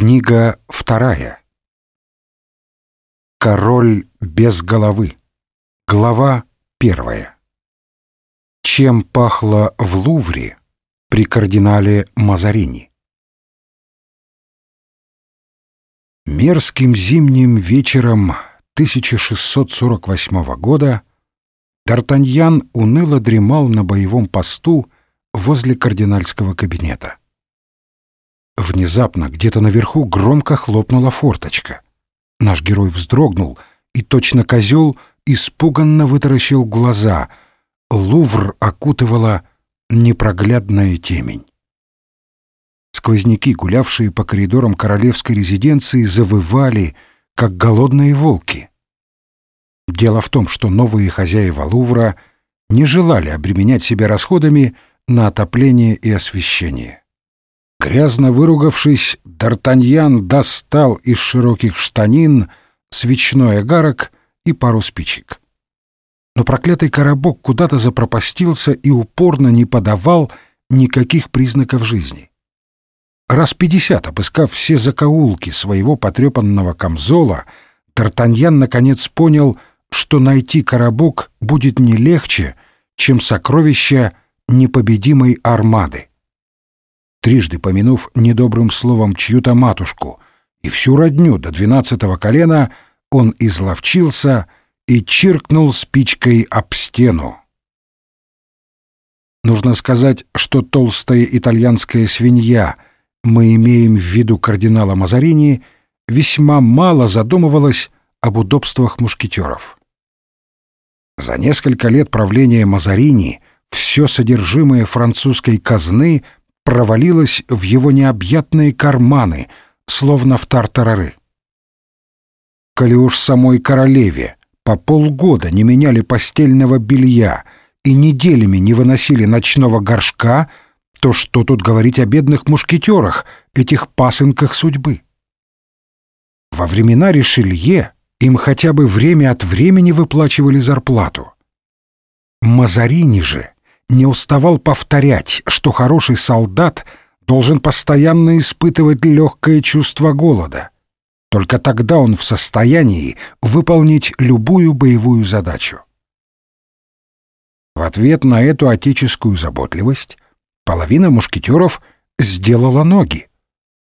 Книга вторая. Король без головы. Глава первая. Чем пахло в Лувре при кардинале Мазарини? Мерзким зимним вечером 1648 года Д'Артаньян уныло дремал на боевом посту возле кардинальского кабинета. Внезапно где-то наверху громко хлопнула форточка. Наш герой вздрогнул и, точно козел, испуганно вытаращил глаза. Лувр окутывала непроглядная темень. Сквозняки, гулявшие по коридорам королевской резиденции, завывали, как голодные волки. Дело в том, что новые хозяева Лувра не желали обременять себя расходами на отопление и освещение. Грязно выругавшись, Д'Артаньян достал из широких штанин свечной огарок и пару спичек. Но проклятый коробок куда-то запропастился и упорно не подавал никаких признаков жизни. Раз пятьдесят обыскав все закоулки своего потрепанного камзола, Д'Артаньян наконец понял, что найти коробок будет не легче, чем сокровища непобедимой армады трижды помянув недобрым словом чью-то матушку и всю родню до двенадцатого колена, он изловчился и чиркнул спичкой об стену. Нужно сказать, что толстая итальянская свинья, мы имеем в виду кардинала Мазарини, весьма мало задумывалась об удобствах мушкетеров. За несколько лет правления Мазарини все содержимое французской казны — провалилась в его необъятные карманы, словно в тартарары. Коли уж самой королеве по полгода не меняли постельного белья и неделями не выносили ночного горшка, то что тут говорить о бедных мушкетерах, этих пасынках судьбы? Во времена Ришелье им хотя бы время от времени выплачивали зарплату. Мазарини же не уставал повторять, что хороший солдат должен постоянно испытывать легкое чувство голода. Только тогда он в состоянии выполнить любую боевую задачу. В ответ на эту отеческую заботливость половина мушкетеров сделала ноги,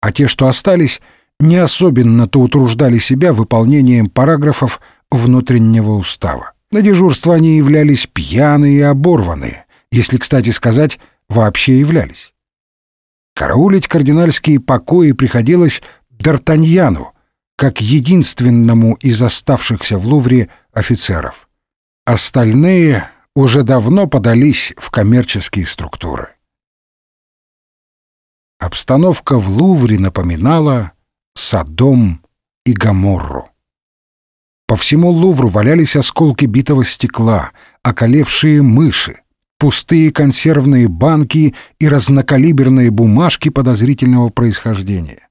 а те, что остались, не особенно-то утруждали себя выполнением параграфов внутреннего устава. На дежурство они являлись пьяные и оборванные, если, кстати сказать, вообще являлись. Караулить кардинальские покои приходилось Д'Артаньяну, как единственному из оставшихся в Лувре офицеров. Остальные уже давно подались в коммерческие структуры. Обстановка в Лувре напоминала Содом и Гоморру. По всему Лувру валялись осколки битого стекла, околевшие мыши, пустые консервные банки и разнокалиберные бумажки подозрительного происхождения.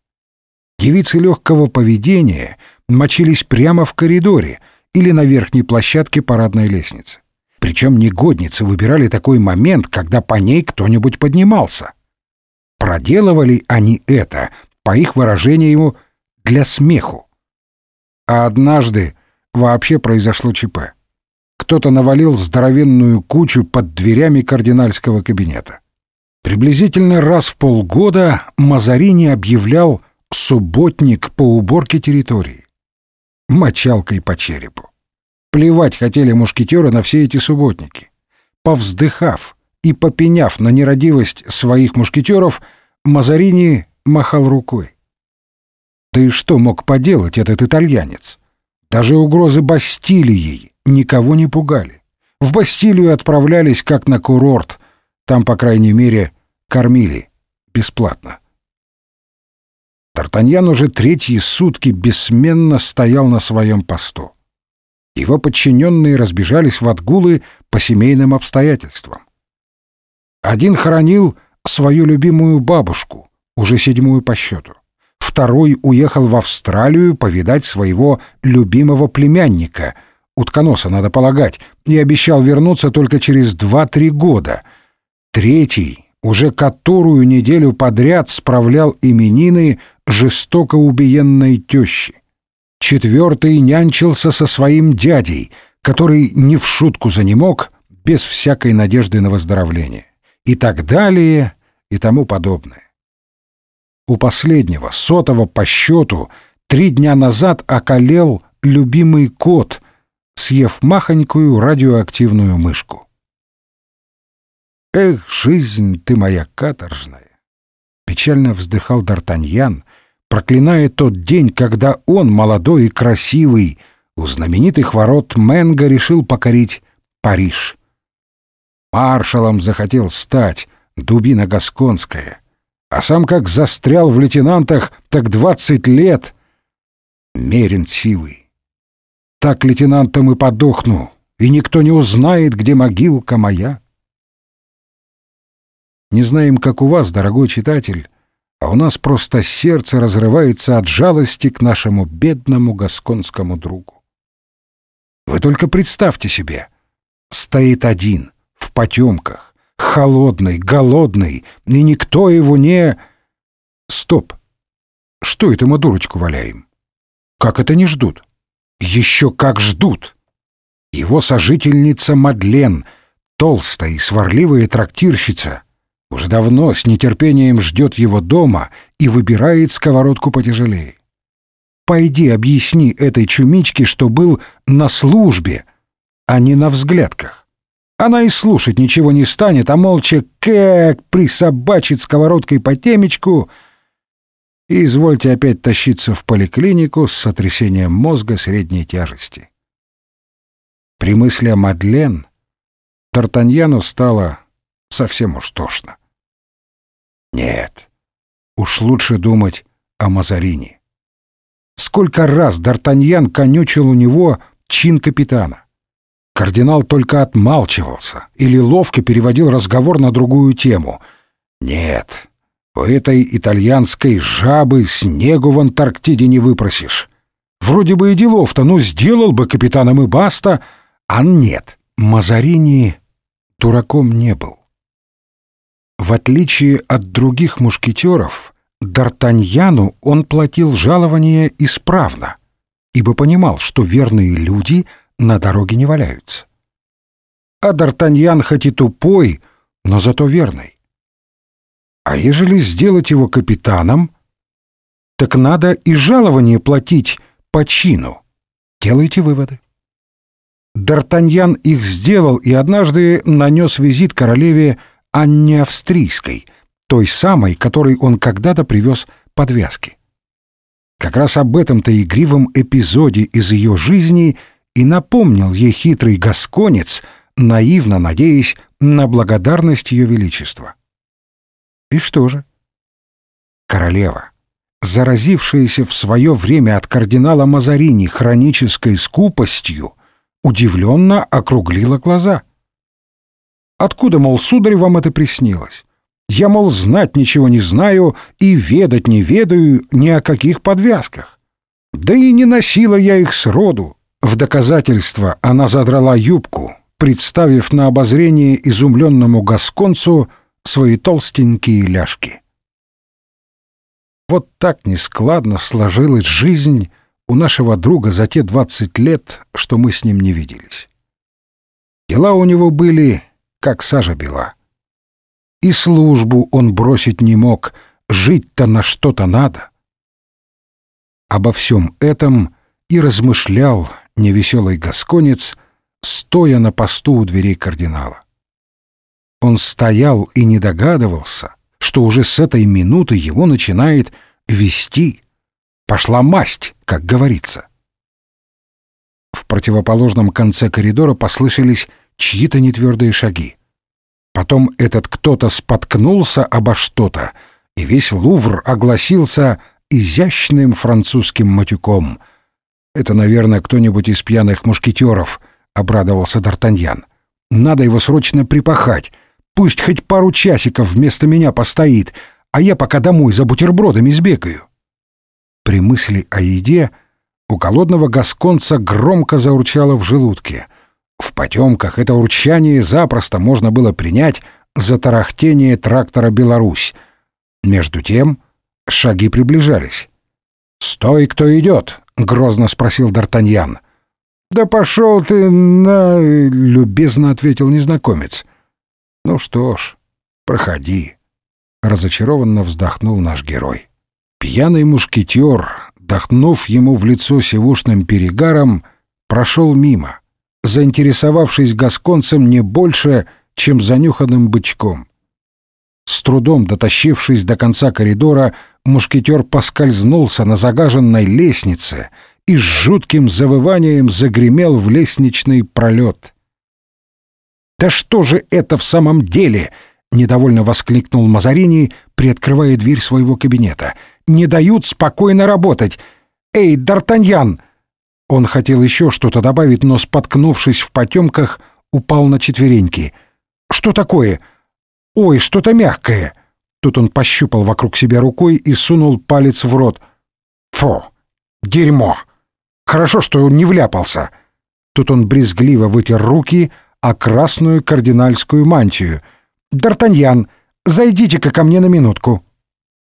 Девицы легкого поведения мочились прямо в коридоре или на верхней площадке парадной лестницы. Причем негодницы выбирали такой момент, когда по ней кто-нибудь поднимался. Проделывали они это, по их выражению, для смеху. А однажды вообще произошло ЧП кто-то навалил здоровенную кучу под дверями кардинальского кабинета. Приблизительно раз в полгода Мазарини объявлял «субботник по уборке территории». Мочалкой по черепу. Плевать хотели мушкетеры на все эти субботники. Повздыхав и попеняв на нерадивость своих мушкетеров, Мазарини махал рукой. Да и что мог поделать этот итальянец? Даже угрозы Бастилией никого не пугали. В Бастилию отправлялись как на курорт. Там, по крайней мере, кормили бесплатно. Тартаньян уже третьи сутки бессменно стоял на своем посту. Его подчиненные разбежались в отгулы по семейным обстоятельствам. Один хоронил свою любимую бабушку, уже седьмую по счету. Второй уехал в Австралию повидать своего любимого племянника — утконоса, надо полагать, и обещал вернуться только через два-три года. Третий уже которую неделю подряд справлял именины жестоко убиенной тещи. Четвертый нянчился со своим дядей, который ни в шутку занемог, без всякой надежды на выздоровление. И так далее, и тому подобное. У последнего, сотого по счету, три дня назад околел любимый кот, съев махонькую радиоактивную мышку. «Эх, жизнь ты моя каторжная!» Печально вздыхал Д'Артаньян, проклиная тот день, когда он, молодой и красивый, у знаменитых ворот Менго решил покорить Париж. Маршалом захотел стать, дубина Гасконская, а сам как застрял в лейтенантах, так двадцать лет. Мерен сивый. Так лейтенантом и подохну, и никто не узнает, где могилка моя. Не знаем, как у вас, дорогой читатель, а у нас просто сердце разрывается от жалости к нашему бедному гасконскому другу. Вы только представьте себе, стоит один, в потемках, холодный, голодный, и никто его не... Стоп! Что это мы дурочку валяем? Как это не ждут? Еще как ждут! Его сожительница Мадлен, толстая и сварливая трактирщица — уже давно с нетерпением ждет его дома и выбирает сковородку потяжелее. Пойди объясни этой чумичке, что был на службе, а не на взглядках. Она и слушать ничего не станет, а молча как присобачит сковородкой по темечку и извольте опять тащиться в поликлинику с сотрясением мозга средней тяжести. При мысли о Мадлен Д'Артаньяну стало совсем уж тошно. Нет, уж лучше думать о Мазарини. Сколько раз Д'Артаньян конючил у него чин капитана. Кардинал только отмалчивался или ловко переводил разговор на другую тему. Нет, у этой итальянской жабы снегу в Антарктиде не выпросишь. Вроде бы и делов-то, ну сделал бы капитаном и баста, а нет. Мазарини дураком не был. В отличие от других мушкетеров, Д'Артаньяну он платил жалование исправно, ибо понимал, что верные люди на дороге не валяются. А Д'Артаньян хоть и тупой, но зато верный. А ежели сделать его капитаном, так надо и жалование платить по чину. Делайте выводы. Д'Артаньян их сделал и однажды нанес визит королеве Анне Австрийской, той самой, которой он когда-то привез подвязки. Как раз об этом-то игривом эпизоде из ее жизни и напомнил ей хитрый гасконец, наивно надеясь на благодарность ее величества. И что же? Королева, заразившаяся в свое время от кардинала Мазарини хронической скупостью, удивленно округлила глаза — Откуда, мол, сударь, вам это приснилось? Я, мол, знать ничего не знаю и ведать не ведаю ни о каких подвязках. Да и не носила я их сроду. В доказательство она задрала юбку, представив на обозрение изумленному гасконцу свои толстенькие ляжки. Вот так нескладно сложилась жизнь у нашего друга за те двадцать лет, что мы с ним не виделись. Дела у него были как сажа бела. И службу он бросить не мог, жить-то на что-то надо. Обо всем этом и размышлял невеселый гасконец, стоя на посту у дверей кардинала. Он стоял и не догадывался, что уже с этой минуты его начинает вести. Пошла масть, как говорится. В противоположном конце коридора послышались чьи-то нетвердые шаги. Потом этот кто-то споткнулся обо что-то, и весь Лувр огласился изящным французским матюком. «Это, наверное, кто-нибудь из пьяных мушкетеров», — обрадовался Д'Артаньян. «Надо его срочно припахать. Пусть хоть пару часиков вместо меня постоит, а я пока домой за бутербродами сбегаю». При мысли о еде у голодного гасконца громко заурчало в желудке — в потемках это урчание запросто можно было принять затарахтение трактора «Беларусь». Между тем шаги приближались. «Стой, кто идет!» — грозно спросил Д'Артаньян. «Да пошел ты на...» — любезно ответил незнакомец. «Ну что ж, проходи», — разочарованно вздохнул наш герой. Пьяный мушкетер, дохнув ему в лицо сивушным перегаром, прошел мимо, заинтересовавшись гасконцем не больше, чем занюханным бычком. С трудом дотащившись до конца коридора, мушкетер поскользнулся на загаженной лестнице и с жутким завыванием загремел в лестничный пролет. «Да что же это в самом деле?» — недовольно воскликнул Мазарини, приоткрывая дверь своего кабинета. «Не дают спокойно работать! Эй, Д'Артаньян!» Он хотел еще что-то добавить, но, споткнувшись в потемках, упал на четвереньки. «Что такое?» «Ой, что-то мягкое!» Тут он пощупал вокруг себя рукой и сунул палец в рот. «Фу! Дерьмо! Хорошо, что он не вляпался!» Тут он брезгливо вытер руки о красную кардинальскую мантию. «Д'Артаньян, зайдите-ка ко мне на минутку!»